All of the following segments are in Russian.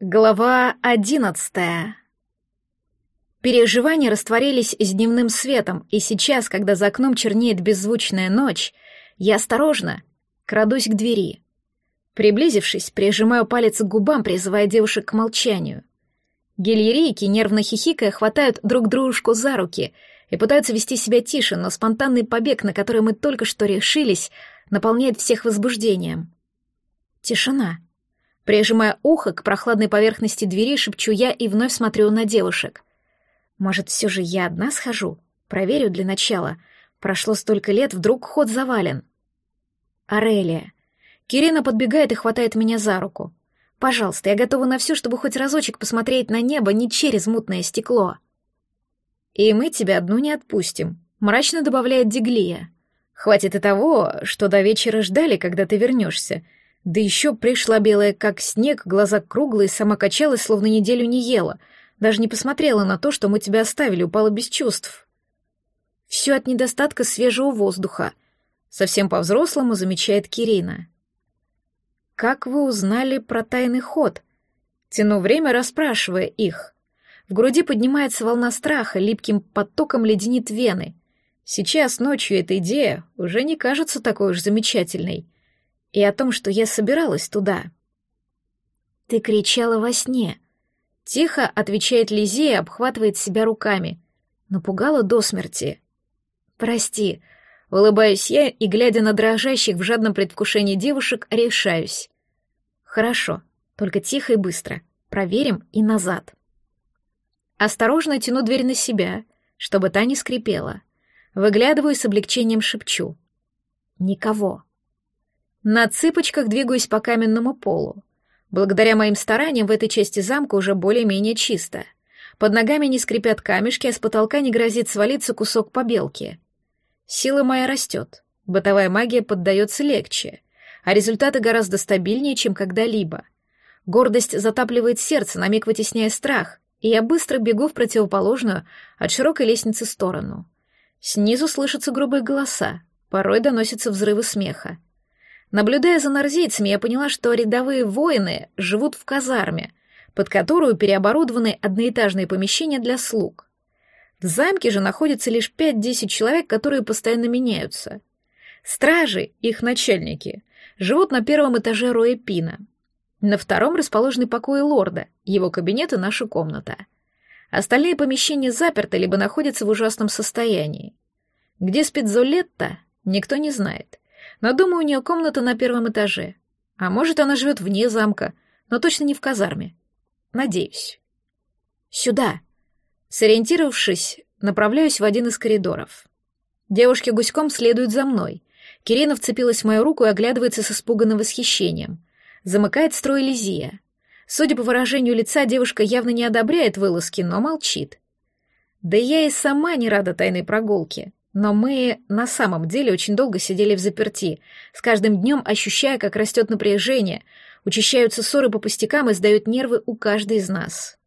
Глава одиннадцатая. Переживания растворились с дневным светом, и сейчас, когда за окном чернеет беззвучная ночь, я осторожно крадусь к двери. Приблизившись, прижимаю палец к губам, призывая девушек к молчанию. Гильерейки, нервно хихикая, хватают друг дружку за руки и пытаются вести себя тише, но спонтанный побег, на который мы только что решились, наполняет всех возбуждением. Тишина. Прижимая ухо к прохладной поверхности двери, шепчу я и вновь смотрю на девушек. Может, все же я одна схожу? Проверю для начала. Прошло столько лет, вдруг ход завален. Арелия. Кирина подбегает и хватает меня за руку. Пожалуйста, я готова на все, чтобы хоть разочек посмотреть на небо не через мутное стекло. И мы тебя одну не отпустим, мрачно добавляет Деглия. Хватит и того, что до вечера ждали, когда ты вернешься, да еще пришла белая, как снег, глаза круглые, сама качалась, словно неделю не ела, даже не посмотрела на то, что мы тебя оставили, упала без чувств. Все от недостатка свежего воздуха. Совсем по-взрослому замечает Кирина. Как вы узнали про тайный ход? Тяну время, расспрашивая их. В груди поднимается волна страха, липким потоком леденит вены. Сейчас, ночью, эта идея уже не кажется такой уж замечательной — и о том, что я собиралась туда. «Ты кричала во сне», — тихо отвечает Лизия и обхватывает себя руками. Напугала до смерти. «Прости», — улыбаюсь я и, глядя на дрожащих в жадном предвкушении девушек, решаюсь. «Хорошо, только тихо и быстро. Проверим и назад». Осторожно тяну дверь на себя, чтобы та не скрипела. Выглядываю с облегчением шепчу. «Никого». На цыпочках двигаюсь по каменному полу. Благодаря моим стараниям в этой части замка уже более-менее чисто. Под ногами не скрипят камешки, а с потолка не грозит свалиться кусок побелки. Сила моя растет, бытовая магия поддается легче, а результаты гораздо стабильнее, чем когда-либо. Гордость затапливает сердце, на миг вытесняя страх, и я быстро бегу в противоположную от широкой лестницы сторону. Снизу слышатся грубые голоса, порой доносятся взрывы смеха. Наблюдая за нарзейцами, я поняла, что рядовые воины живут в казарме, под которую переоборудованы одноэтажные помещения для слуг. В замке же находится лишь 5-10 человек, которые постоянно меняются. Стражи, их начальники, живут на первом этаже Роэпина. На втором расположены покои лорда, его кабинет и наша комната. Остальные помещения заперты либо находятся в ужасном состоянии. Где спит Золетта, никто не знает но, думаю, у нее комната на первом этаже. А может, она живет вне замка, но точно не в казарме. Надеюсь. Сюда. Сориентировавшись, направляюсь в один из коридоров. Девушки гуськом следуют за мной. Кирина вцепилась в мою руку и оглядывается с испуганным восхищением. Замыкает строй Лизия. Судя по выражению лица, девушка явно не одобряет вылазки, но молчит. Да я и сама не рада тайной прогулке. Но мы на самом деле очень долго сидели в заперти, с каждым днем ощущая, как растет напряжение, учащаются ссоры по пустякам и сдают нервы у каждой из нас.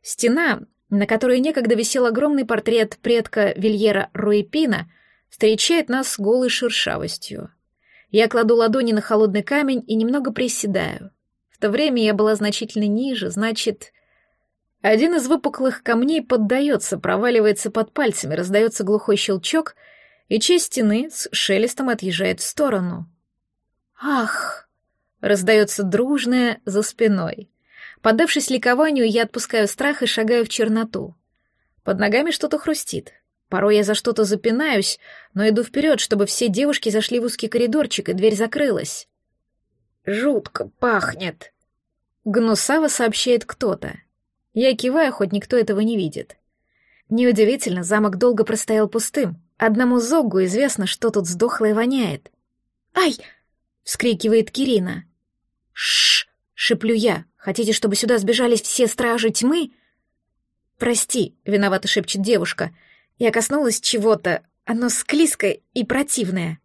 Стена, на которой некогда висел огромный портрет предка Вильера Руэпина, встречает нас с голой шершавостью. Я кладу ладони на холодный камень и немного приседаю. В то время я была значительно ниже, значит, один из выпуклых камней поддается, проваливается под пальцами, раздается глухой щелчок, и часть стены с шелестом отъезжает в сторону. «Ах!» — раздается дружное за спиной. Поддавшись ликованию, я отпускаю страх и шагаю в черноту. Под ногами что-то хрустит. Порой я за что-то запинаюсь, но иду вперед, чтобы все девушки зашли в узкий коридорчик, и дверь закрылась. «Жутко пахнет», — гнусаво сообщает кто-то. Я киваю, хоть никто этого не видит. Неудивительно, замок долго простоял пустым. Одному Зоггу известно, что тут сдохло и воняет. «Ай!» — вскрикивает Кирина. «Шш!» — шеплю я. «Хотите, чтобы сюда сбежались все стражи тьмы?» «Прости», — виновато шепчет девушка. «Я коснулась чего-то. Оно склизкое и противное».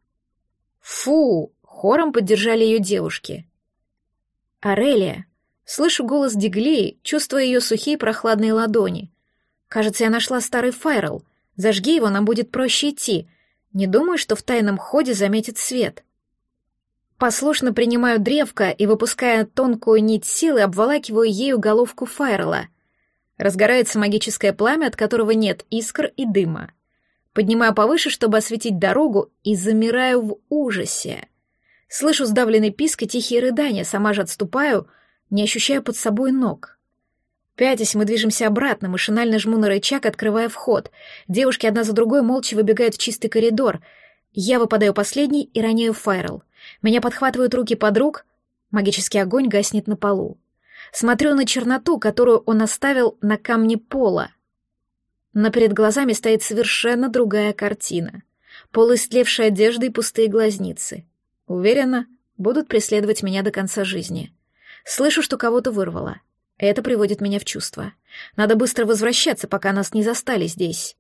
«Фу!» — хором поддержали ее девушки. «Арелия», Слышу голос Диглеи, чувствуя ее сухие прохладные ладони. Кажется, я нашла старый файрл. Зажги его, нам будет проще идти. Не думаю, что в тайном ходе заметит свет. Послушно принимаю древко и, выпуская тонкую нить силы, обволакиваю ею головку Файрела. Разгорается магическое пламя, от которого нет искр и дыма. Поднимаю повыше, чтобы осветить дорогу, и замираю в ужасе. Слышу сдавленный писк и тихие рыдания, сама же отступаю, не ощущая под собой ног. Пятясь, мы движемся обратно, машинально жму на рычаг, открывая вход. Девушки одна за другой молча выбегают в чистый коридор. Я выпадаю последней и роняю Файрел. Меня подхватывают руки подруг, магический огонь гаснет на полу. Смотрю на черноту, которую он оставил на камне пола. Но перед глазами стоит совершенно другая картина. Полуистлевшая одежда и пустые глазницы. Уверена, будут преследовать меня до конца жизни. Слышу, что кого-то вырвало. Это приводит меня в чувство. Надо быстро возвращаться, пока нас не застали здесь.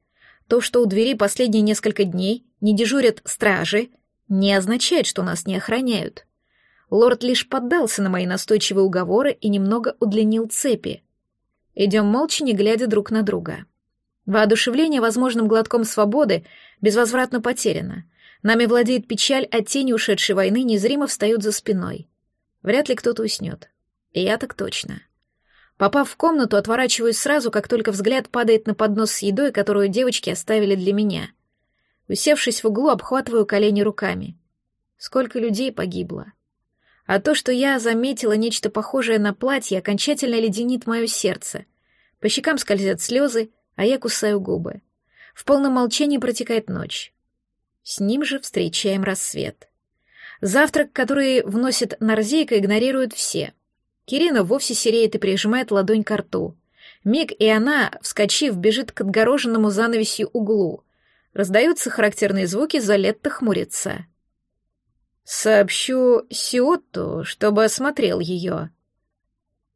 То, что у двери последние несколько дней не дежурят стражи, не означает, что нас не охраняют. Лорд лишь поддался на мои настойчивые уговоры и немного удлинил цепи. Идем молча, не глядя друг на друга. Воодушевление возможным глотком свободы безвозвратно потеряно. Нами владеет печаль, а тени ушедшей войны незримо встают за спиной. Вряд ли кто-то уснет. И я так точно. Попав в комнату, отворачиваюсь сразу, как только взгляд падает на поднос с едой, которую девочки оставили для меня. Усевшись в углу, обхватываю колени руками. Сколько людей погибло. А то, что я заметила нечто похожее на платье, окончательно леденит мое сердце. По щекам скользят слезы, а я кусаю губы. В полном молчании протекает ночь. С ним же встречаем рассвет. Завтрак, который вносит Нарзейка, игнорируют все. Кирина вовсе сереет и прижимает ладонь к рту. Миг и она, вскочив, бежит к отгороженному занавесью углу. Раздаются характерные звуки, Залетта хмурится. «Сообщу Сиотту, чтобы осмотрел ее».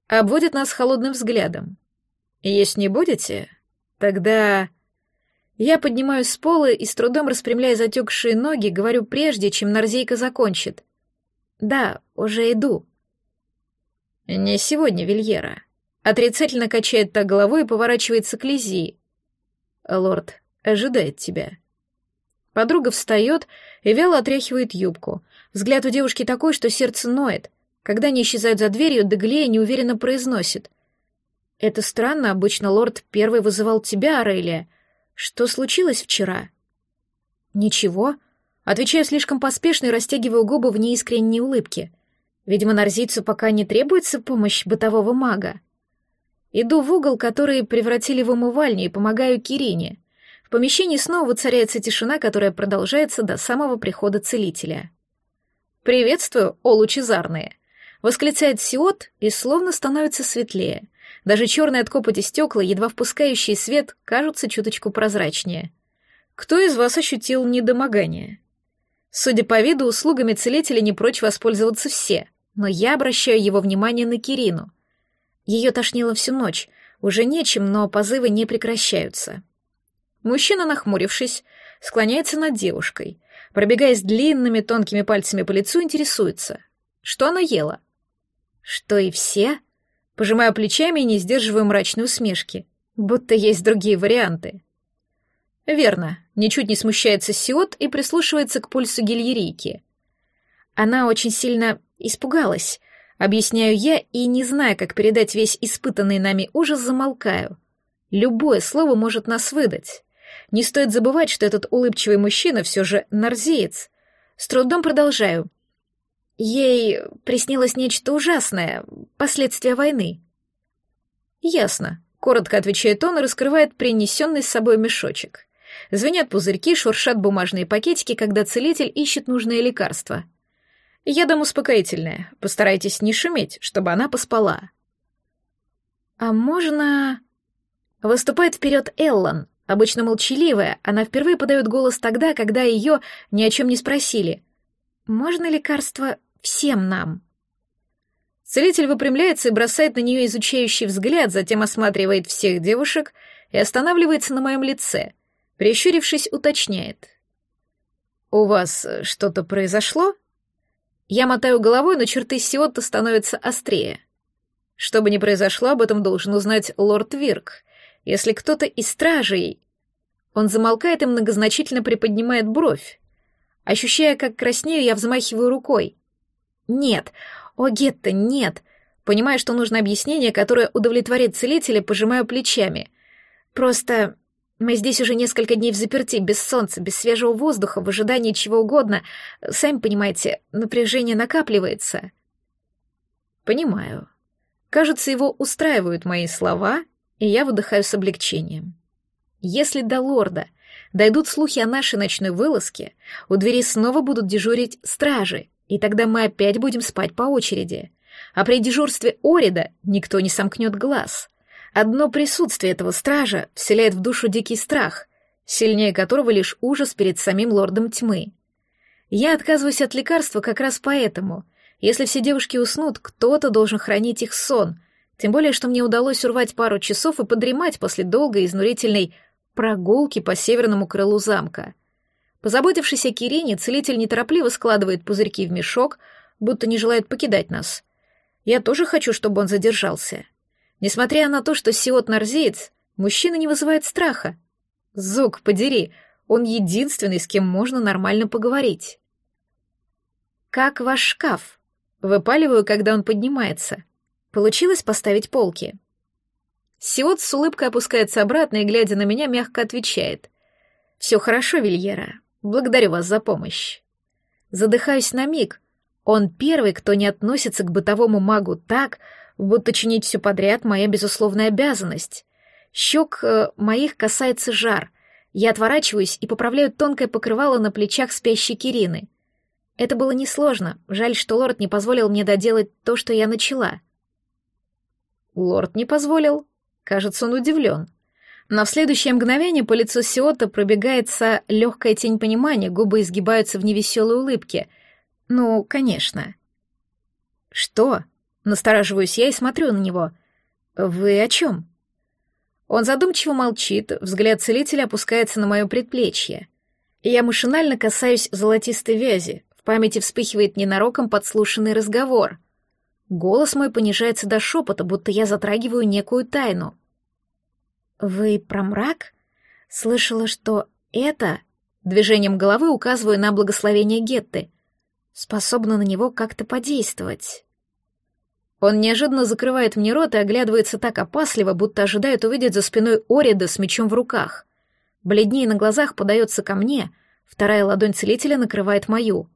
Обводит нас холодным взглядом. «Есть не будете? Тогда...» Я поднимаюсь с пола и с трудом распрямляя затекшие ноги, говорю прежде, чем Нарзейка закончит. «Да, уже иду». «Не сегодня, Вильера». Отрицательно качает так головой и поворачивается к Лизи. «Лорд ожидает тебя». Подруга встает и вяло отряхивает юбку. Взгляд у девушки такой, что сердце ноет. Когда они исчезают за дверью, Деглея неуверенно произносит. «Это странно, обычно лорд первый вызывал тебя, Арелия. Что случилось вчера? Ничего. Отвечаю слишком поспешно и растягиваю губы в неискренней улыбке. Видимо, нарзийцу пока не требуется помощь бытового мага. Иду в угол, который превратили в умывальню, и помогаю Кирине. В помещении снова воцаряется тишина, которая продолжается до самого прихода целителя. «Приветствую, о лучезарные!» — восклицает Сиот и словно становится светлее. Даже черные от копоти стекла, едва впускающие свет, кажутся чуточку прозрачнее. Кто из вас ощутил недомогание? Судя по виду, услугами целителя не прочь воспользоваться все, но я обращаю его внимание на Кирину. Ее тошнило всю ночь, уже нечем, но позывы не прекращаются. Мужчина, нахмурившись, склоняется над девушкой, пробегаясь длинными тонкими пальцами по лицу, интересуется. Что она ела? Что и все? — Пожимаю плечами и не сдерживаю мрачной усмешки, будто есть другие варианты. Верно, ничуть не смущается Сиот и прислушивается к пульсу гильерийки. Она очень сильно испугалась, объясняю я и, не зная, как передать весь испытанный нами ужас, замолкаю. Любое слово может нас выдать. Не стоит забывать, что этот улыбчивый мужчина все же нарзеец. С трудом продолжаю — Ей приснилось нечто ужасное, последствия войны. Ясно. Коротко отвечает он и раскрывает принесенный с собой мешочек. Звенят пузырьки, шуршат бумажные пакетики, когда целитель ищет нужное лекарство. Я дам успокоительное. Постарайтесь не шуметь, чтобы она поспала. А можно... Выступает вперед Эллан, обычно молчаливая, она впервые подает голос тогда, когда ее ни о чем не спросили. Можно лекарство Всем нам. Целитель выпрямляется и бросает на нее изучающий взгляд, затем осматривает всех девушек и останавливается на моем лице. Прищурившись, уточняет. «У вас что-то произошло?» Я мотаю головой, но черты Сиотта становятся острее. Что бы ни произошло, об этом должен узнать лорд Вирк. Если кто-то из стражей... Он замолкает и многозначительно приподнимает бровь. Ощущая, как краснею, я взмахиваю рукой. Нет. О, Гетта, нет. Понимая, что нужно объяснение, которое удовлетворит целителя, пожимаю плечами. Просто мы здесь уже несколько дней в заперти, без солнца, без свежего воздуха, в ожидании чего угодно. Сами понимаете, напряжение накапливается. Понимаю. Кажется, его устраивают мои слова, и я выдыхаю с облегчением. Если до лорда дойдут слухи о нашей ночной вылазке, у двери снова будут дежурить стражи, и тогда мы опять будем спать по очереди. А при дежурстве Орида никто не сомкнет глаз. Одно присутствие этого стража вселяет в душу дикий страх, сильнее которого лишь ужас перед самим лордом тьмы. Я отказываюсь от лекарства как раз поэтому. Если все девушки уснут, кто-то должен хранить их сон, тем более, что мне удалось урвать пару часов и подремать после долгой изнурительной прогулки по северному крылу замка. Позаботившись о Кирине, целитель неторопливо складывает пузырьки в мешок, будто не желает покидать нас. Я тоже хочу, чтобы он задержался. Несмотря на то, что Сиот нарзеец, мужчина не вызывает страха. Зук, подери, он единственный, с кем можно нормально поговорить. «Как ваш шкаф?» Выпаливаю, когда он поднимается. Получилось поставить полки. Сиот с улыбкой опускается обратно и, глядя на меня, мягко отвечает. «Все хорошо, Вильера. Благодарю вас за помощь». Задыхаюсь на миг. Он первый, кто не относится к бытовому магу так, будто чинить все подряд — моя безусловная обязанность. Щек э, моих касается жар. Я отворачиваюсь и поправляю тонкое покрывало на плечах спящей Кирины. Это было несложно. Жаль, что лорд не позволил мне доделать то, что я начала. Лорд не позволил. Кажется, он удивлен. Но в следующее мгновение по лицу Сиота пробегается легкая тень понимания, губы изгибаются в невеселой улыбке. Ну, конечно. Что? Настораживаюсь я и смотрю на него. «Вы о чем?» Он задумчиво молчит, взгляд целителя опускается на мое предплечье. Я машинально касаюсь золотистой вязи, в памяти вспыхивает ненароком подслушанный разговор. Голос мой понижается до шепота, будто я затрагиваю некую тайну. «Вы про мрак?» Слышала, что это, движением головы указываю на благословение Гетты, способно на него как-то подействовать. Он неожиданно закрывает мне рот и оглядывается так опасливо, будто ожидает увидеть за спиной Орида с мечом в руках. Бледнее на глазах подается ко мне, вторая ладонь целителя накрывает мою.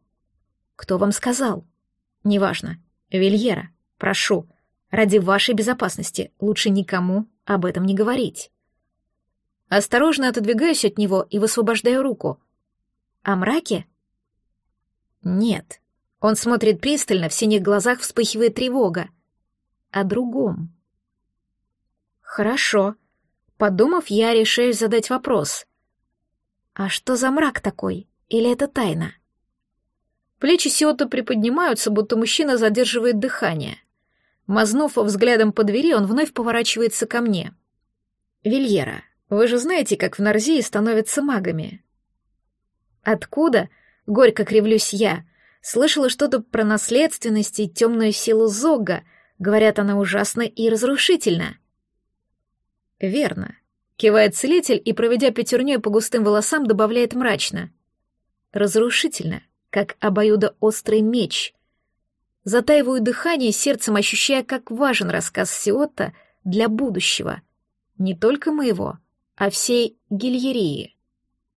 «Кто вам сказал?» «Неважно. Вильера, прошу, ради вашей безопасности лучше никому об этом не говорить». Осторожно отодвигаюсь от него и высвобождаю руку. «О мраке?» «Нет». Он смотрит пристально, в синих глазах вспыхивает тревога о другом. Хорошо. Подумав, я решаюсь задать вопрос. А что за мрак такой? Или это тайна? Плечи Сиота приподнимаются, будто мужчина задерживает дыхание. Мазнув взглядом по двери, он вновь поворачивается ко мне. «Вильера, вы же знаете, как в Нарзии становятся магами?» «Откуда?» — горько кривлюсь я. Слышала что-то про наследственность и темную силу Зога, Говорят, она ужасна и разрушительна. Верно. Кивает целитель и, проведя пятерней по густым волосам, добавляет мрачно. Разрушительно, как обоюдоострый меч. Затаиваю дыхание, сердцем ощущая, как важен рассказ Сиота для будущего. Не только моего, а всей гильерии.